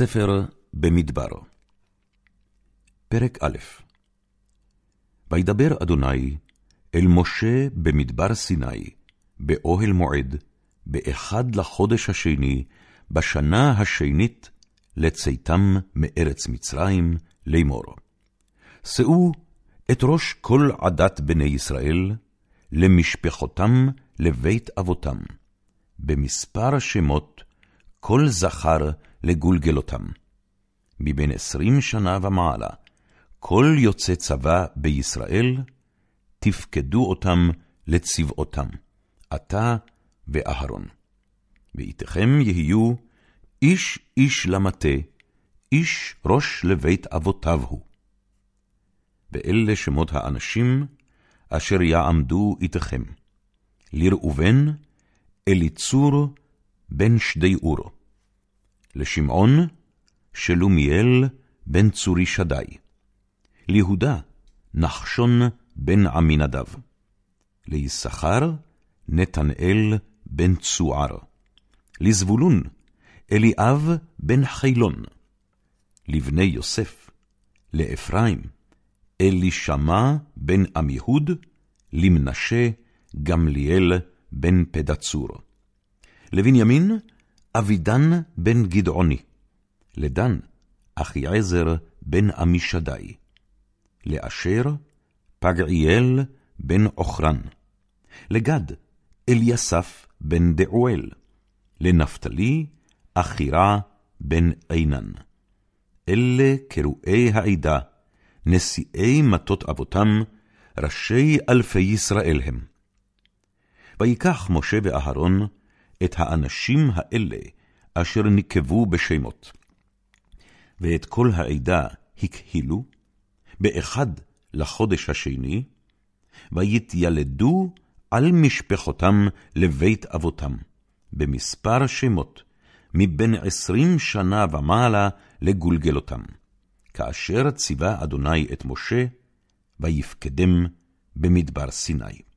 ספר במדבר פרק א' וידבר אדוני אל משה במדבר סיני, באוהל מועד, באחד לחודש השני, בשנה השנית, לצאתם מארץ מצרים לאמור. שאו את ראש כל עדת בני ישראל, למשפחותם לבית אבותם, במספר שמות, כל זכר לגולגלותם. מבין עשרים שנה ומעלה, כל יוצא צבא בישראל, תפקדו אותם לצבאותם, אתה ואהרון. ואיתכם יהיו איש איש למטה, איש ראש לבית אבותיו הוא. ואלה שמות האנשים אשר יעמדו איתכם. לראובן, אליצור בן שדי אורו. לשמעון, שלומיאל בן צורי שדי. ליהודה, נחשון בן עמינדב. ליששכר, נתנאל בן צוער. לזבולון, אליאב בן חילון. לבני יוסף, לאפרים, אלישמע בן עמיהוד, למנשה, גמליאל בן פדצור. לבנימין, אבידן בן גדעוני. לדן, אחיעזר בן עמישדי. לאשר, פגעיאל בן עוכרן. לגד, אליסף בן דעואל. לנפתלי, אחירה בן עינן. אלה קרואי העדה, נשיאי מטות אבותם, ראשי אלפי ישראל הם. ויקח משה ואהרון את האנשים האלה, אשר נקבו בשמות. ואת כל העדה הקהילו, באחד לחודש השני, ויתילדו על משפחותם לבית אבותם, במספר שמות, מבין עשרים שנה ומעלה לגולגלותם, כאשר ציווה אדוני את משה, ויפקדם במדבר סיני.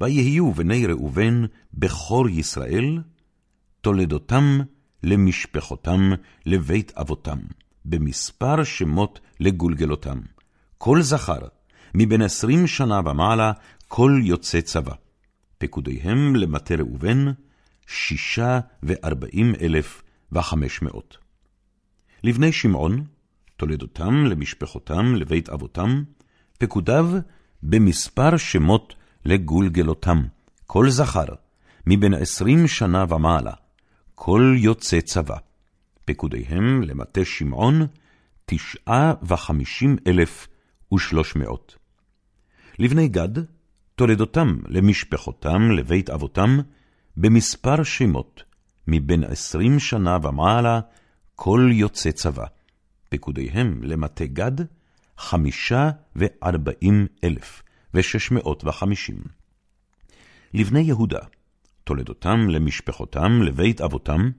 ויהיו בני ראובן בכור ישראל, תולדותם למשפחותם לבית אבותם, במספר שמות לגולגלותם, כל זכר, מבין עשרים שנה ומעלה, כל יוצא צבא. פקודיהם למטה ראובן, שישה וארבעים אלף וחמש מאות. לבני שמעון, תולדותם למשפחותם לבית אבותם, פקודיו במספר שמות לגולגלותם, כל זכר, מבין עשרים שנה ומעלה, כל יוצא צבא. פקודיהם למטה שמעון, תשעה וחמישים אלף ושלוש מאות. לבני גד, תולדותם למשפחותם לבית אבותם, במספר שמות, מבין עשרים שנה ומעלה, כל יוצא צבא. פקודיהם למטה גד, חמישה וארבעים אלף. ושש מאות וחמישים. לבני יהודה, תולדותם למשפחותם לבית אבותם,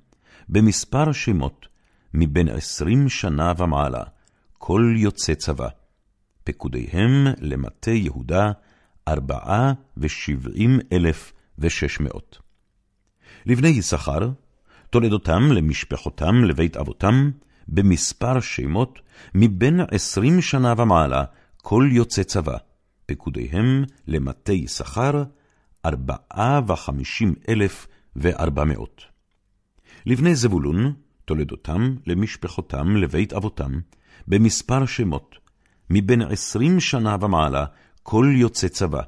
במספר שמות, מבין עשרים שנה ומעלה, כל יוצא צבא. פקודיהם למטה יהודה, ארבעה ושבעים אלף ושש מאות. לבני יששכר, תולדותם למשפחותם לבית אבותם, במספר שמות, מבין עשרים שנה ומעלה, כל יוצא צבא. פקודיהם למטה יששכר, ארבעה וחמישים אלף וארבע מאות. לבני זבולון, תולדותם למשפחותם לבית אבותם, במספר שמות, מבין עשרים שנה ומעלה, כל יוצא צבא.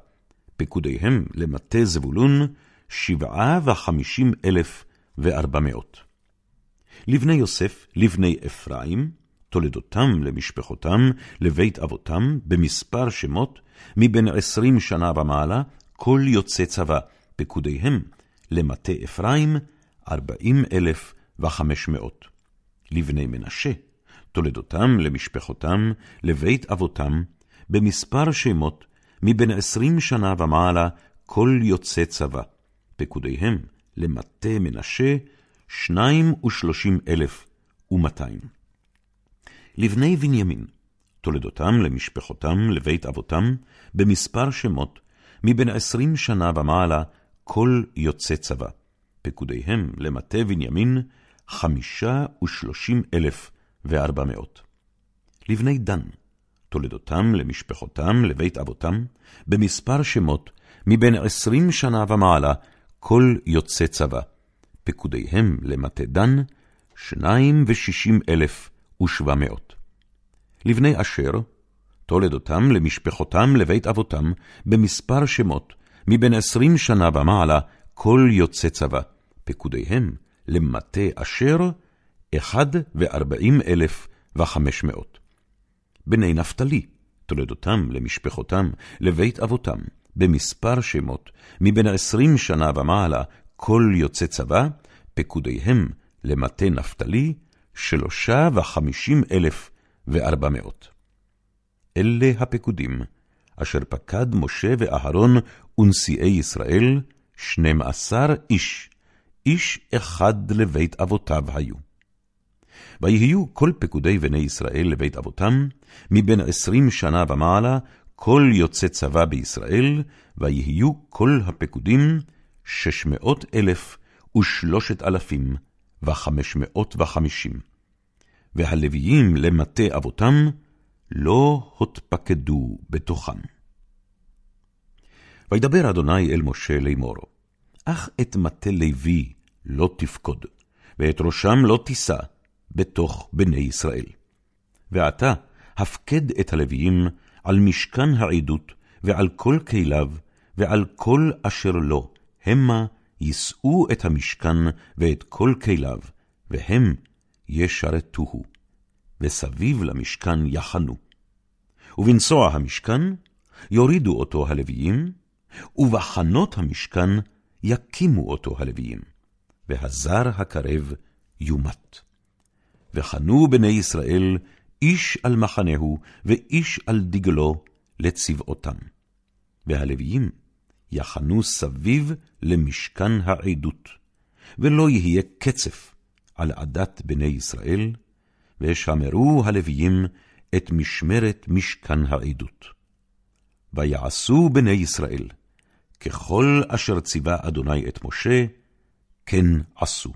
פקודיהם למטה זבולון, שבעה וחמישים אלף וארבע מאות. לבני יוסף, לבני אפרים, תולדותם למשפחותם, לבית אבותם, במספר שמות, מבין עשרים שנה ומעלה, כל יוצא צבא, פקודיהם, למטה אפרים, ארבעים אלף וחמש מאות. לבני מנשה, תולדותם למשפחותם, לבית אבותם, במספר שמות, מבין עשרים שנה ומעלה, כל יוצא צבא, פקודיהם, למטה מנשה, שניים ושלושים אלף ומאתיים. לבני בנימין, תולדותם למשפחותם לבית אבותם, במספר שמות, מבין עשרים שנה ומעלה, כל יוצא צבא. פקודיהם למטה בנימין, חמישה ושלושים אלף וארבע מאות. לבני דן, תולדותם למשפחותם לבית אבותם, במספר שמות, מבין עשרים שנה ומעלה, כל יוצא צבא. פקודיהם למטה דן, שניים ושישים אלף ושבע מאות. לבני אשר, תולדותם למשפחותם לבית אבותם, במספר שמות, מבין עשרים שנה ומעלה, כל יוצא צבא. פקודיהם למטה אשר, אחד וארבעים אלף וחמש מאות. בני נפתלי, תולדותם למשפחותם, לבית אבותם, במספר שמות, מבין עשרים שנה ומעלה, כל יוצא צבא, פקודיהם למטה נפתלי, שלושה וחמישים אלף וארבע מאות. אלה הפקודים, אשר פקד משה ואהרון ונשיאי ישראל, שנים עשר איש, איש אחד לבית אבותיו היו. ויהיו כל פקודי בני ישראל לבית אבותם, מבין עשרים שנה ומעלה, כל יוצא צבא בישראל, ויהיו כל הפקודים שש מאות אלף ושלושת אלפים וחמש מאות וחמישים. והלוויים למטה אבותם לא הותפקדו בתוכם. וידבר אדוני אל משה לאמור, אך את מטה לוי לא תפקוד, ואת ראשם לא תישא בתוך בני ישראל. ועתה הפקד את הלוויים על משכן העדות, ועל כל כליו, ועל כל אשר לו, המה יישאו את המשכן ואת כל כליו, והם ישרתוהו, וסביב למשכן יחנו. ובנסוע המשכן יורידו אותו הלוויים, ובחנות המשכן יקימו אותו הלוויים, והזר הקרב יומת. וחנו בני ישראל איש על מחנהו, ואיש על דגלו לצבאותם. והלוויים יחנו סביב למשכן העדות, ולא יהיה קצף על עדת בני ישראל, ושמרו הלוויים את משמרת משכן העדות. ויעשו בני ישראל, ככל אשר ציווה אדוני את משה, כן עשו.